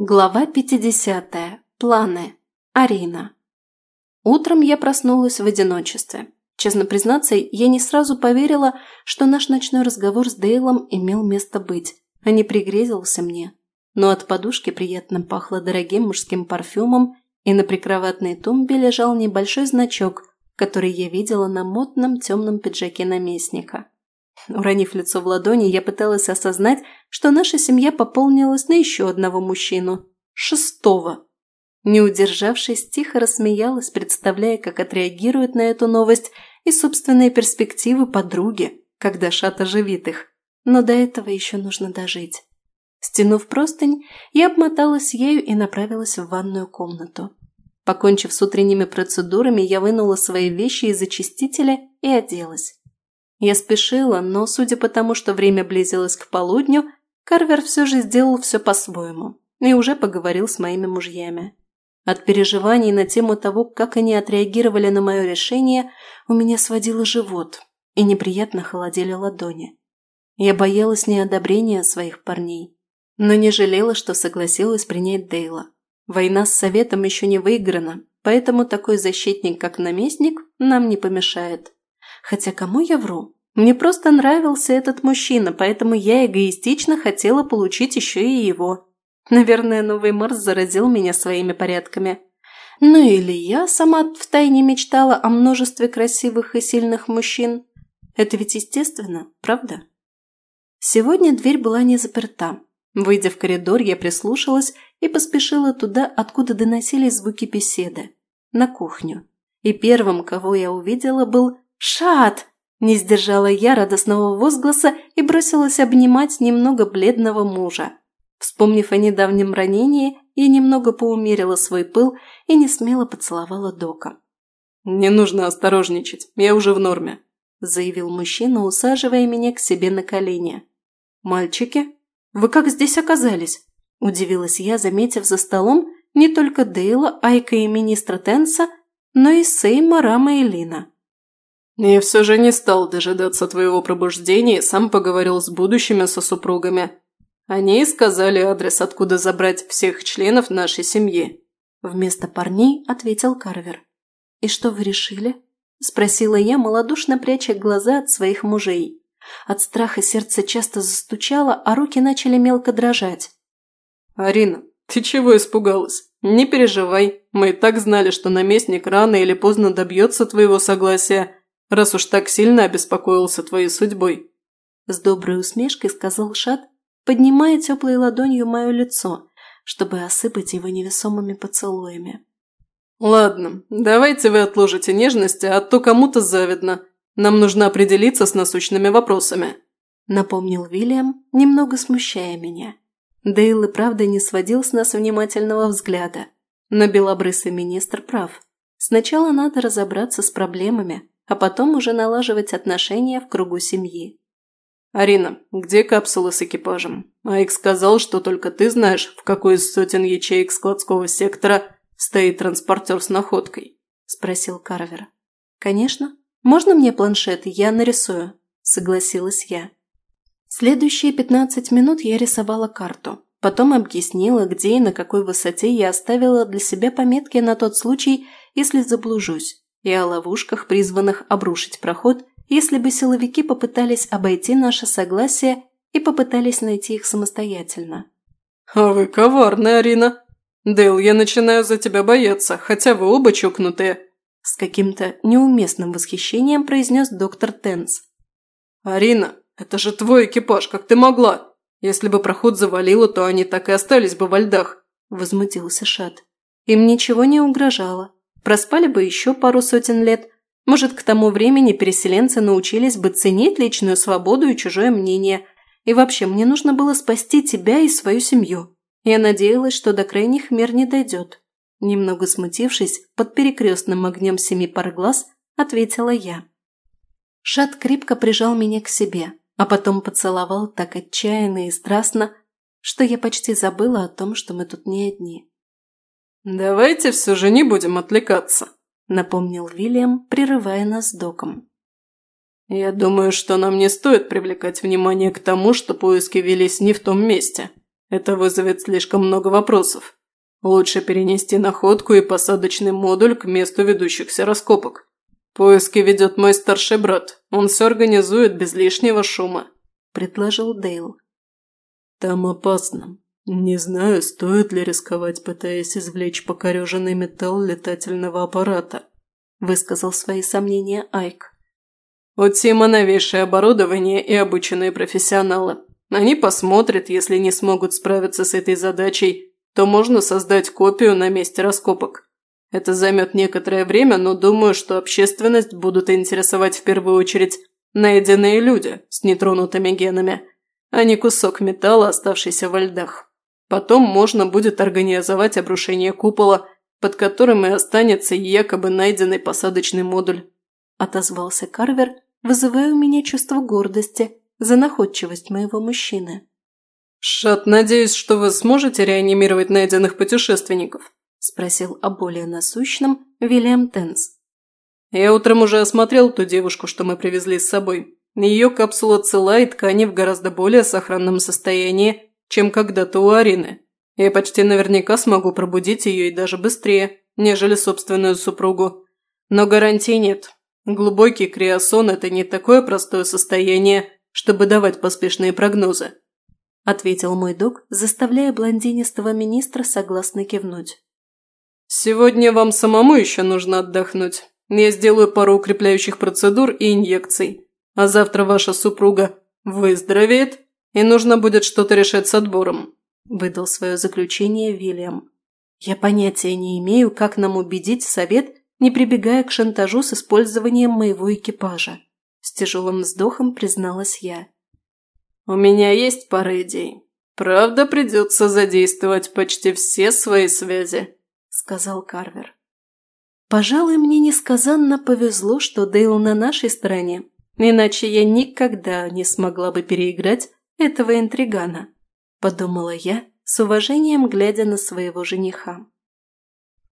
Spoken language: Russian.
Глава 50. Планы. Арина. Утром я проснулась в одиночестве. Честно признаться, я не сразу поверила, что наш ночной разговор с Дейлом имел место быть, а не пригрезился мне. Но от подушки приятно пахло дорогим мужским парфюмом, и на прикроватной тумбе лежал небольшой значок, который я видела на модном темном пиджаке наместника. Уронив лицо в ладони, я пыталась осознать, что наша семья пополнилась на еще одного мужчину. Шестого. Не удержавшись, тихо рассмеялась, представляя, как отреагирует на эту новость и собственные перспективы подруги, когда Шат оживит их. Но до этого еще нужно дожить. Стянув простынь, я обмоталась ею и направилась в ванную комнату. Покончив с утренними процедурами, я вынула свои вещи из очистителя и оделась. Я спешила, но, судя по тому, что время близилось к полудню, Карвер все же сделал все по-своему и уже поговорил с моими мужьями. От переживаний на тему того, как они отреагировали на мое решение, у меня сводило живот и неприятно холодели ладони. Я боялась неодобрения своих парней, но не жалела, что согласилась принять Дейла. Война с Советом еще не выиграна, поэтому такой защитник, как наместник, нам не помешает. Хотя кому я вру? Мне просто нравился этот мужчина, поэтому я эгоистично хотела получить еще и его. Наверное, новый Марс заразил меня своими порядками. Ну или я сама втайне мечтала о множестве красивых и сильных мужчин. Это ведь естественно, правда? Сегодня дверь была не заперта. Выйдя в коридор, я прислушалась и поспешила туда, откуда доносились звуки беседы. На кухню. И первым, кого я увидела, был «Шат!» – не сдержала я радостного возгласа и бросилась обнимать немного бледного мужа. Вспомнив о недавнем ранении, я немного поумерила свой пыл и не смело поцеловала Дока. «Не нужно осторожничать, я уже в норме», – заявил мужчина, усаживая меня к себе на колени. «Мальчики, вы как здесь оказались?» – удивилась я, заметив за столом не только Дейла, Айка и министра Тенса, но и Сейма, Рама и Лина. «Я все же не стал дожидаться твоего пробуждения и сам поговорил с будущими сосупругами. Они сказали адрес, откуда забрать всех членов нашей семьи». Вместо парней ответил Карвер. «И что вы решили?» – спросила я, малодушно пряча глаза от своих мужей. От страха сердце часто застучало, а руки начали мелко дрожать. «Арина, ты чего испугалась? Не переживай, мы и так знали, что наместник рано или поздно добьется твоего согласия, раз уж так сильно обеспокоился твоей судьбой». С доброй усмешкой сказал Шат, поднимая теплой ладонью мое лицо, чтобы осыпать его невесомыми поцелуями. «Ладно, давайте вы отложите нежности, а то кому-то завидно. Нам нужно определиться с насущными вопросами», – напомнил Вильям, немного смущая меня. Дейл и правда не сводил с нас внимательного взгляда. Но белобрысый министр прав. Сначала надо разобраться с проблемами, а потом уже налаживать отношения в кругу семьи. «Арина, где капсула с экипажем? Айк сказал, что только ты знаешь, в какой из сотен ячеек складского сектора стоит транспортер с находкой?» – спросил Карвер. «Конечно. Можно мне планшет? Я нарисую», – согласилась я. Следующие 15 минут я рисовала карту. Потом объяснила, где и на какой высоте я оставила для себя пометки на тот случай, если заблужусь и о ловушках, призванных обрушить проход, если бы силовики попытались обойти наше согласие и попытались найти их самостоятельно. «А вы коварная, Арина! Дэл, я начинаю за тебя бояться, хотя вы оба чокнутые!» С каким-то неуместным восхищением произнес доктор Тенс. «Арина, это же твой экипаж, как ты могла? Если бы проход завалило, то они так и остались бы во льдах!» Возмутился Шат. Им ничего не угрожало. Проспали бы еще пару сотен лет. Может, к тому времени переселенцы научились бы ценить личную свободу и чужое мнение. И вообще, мне нужно было спасти тебя и свою семью. Я надеялась, что до крайних мер не дойдет. Немного смутившись, под перекрестным огнем семи пар глаз, ответила я. Шат крепко прижал меня к себе, а потом поцеловал так отчаянно и страстно, что я почти забыла о том, что мы тут не одни. «Давайте все же не будем отвлекаться», – напомнил Вильям, прерывая нас доком. «Я думаю, что нам не стоит привлекать внимание к тому, что поиски велись не в том месте», Это вызовет слишком много вопросов. Лучше перенести находку и посадочный модуль к месту ведущихся раскопок. Поиски ведет мой старший брат. Он все организует без лишнего шума», – предложил Дейл. «Там опасно. Не знаю, стоит ли рисковать, пытаясь извлечь покореженный металл летательного аппарата», – высказал свои сомнения Айк. «У Тима новейшее оборудование и обученные профессионалы. Они посмотрят, если не смогут справиться с этой задачей, то можно создать копию на месте раскопок. Это займет некоторое время, но думаю, что общественность будут интересовать в первую очередь найденные люди с нетронутыми генами, а не кусок металла, оставшийся во льдах. Потом можно будет организовать обрушение купола, под которым и останется якобы найденный посадочный модуль. Отозвался Карвер, вызывая у меня чувство гордости за находчивость моего мужчины. «Шат, надеюсь, что вы сможете реанимировать найденных путешественников?» – спросил о более насущном Вильям Тенс. «Я утром уже осмотрел ту девушку, что мы привезли с собой. Ее капсула цела и ткани в гораздо более сохранном состоянии, чем когда-то у Арины. Я почти наверняка смогу пробудить ее и даже быстрее, нежели собственную супругу. Но гарантий нет. Глубокий криосон – это не такое простое состояние, чтобы давать поспешные прогнозы», – ответил мой док, заставляя блондинистого министра согласно кивнуть. «Сегодня вам самому еще нужно отдохнуть. Я сделаю пару укрепляющих процедур и инъекций. А завтра ваша супруга выздоровеет, и нужно будет что-то решать с отбором», – выдал свое заключение Вильям. «Я понятия не имею, как нам убедить совет, не прибегая к шантажу с использованием моего экипажа», – с тяжелым вздохом призналась я. «У меня есть пара идей. Правда, придется задействовать почти все свои связи», сказал Карвер. «Пожалуй, мне несказанно повезло, что Дейл на нашей стороне, иначе я никогда не смогла бы переиграть этого интригана», – подумала я, с уважением глядя на своего жениха.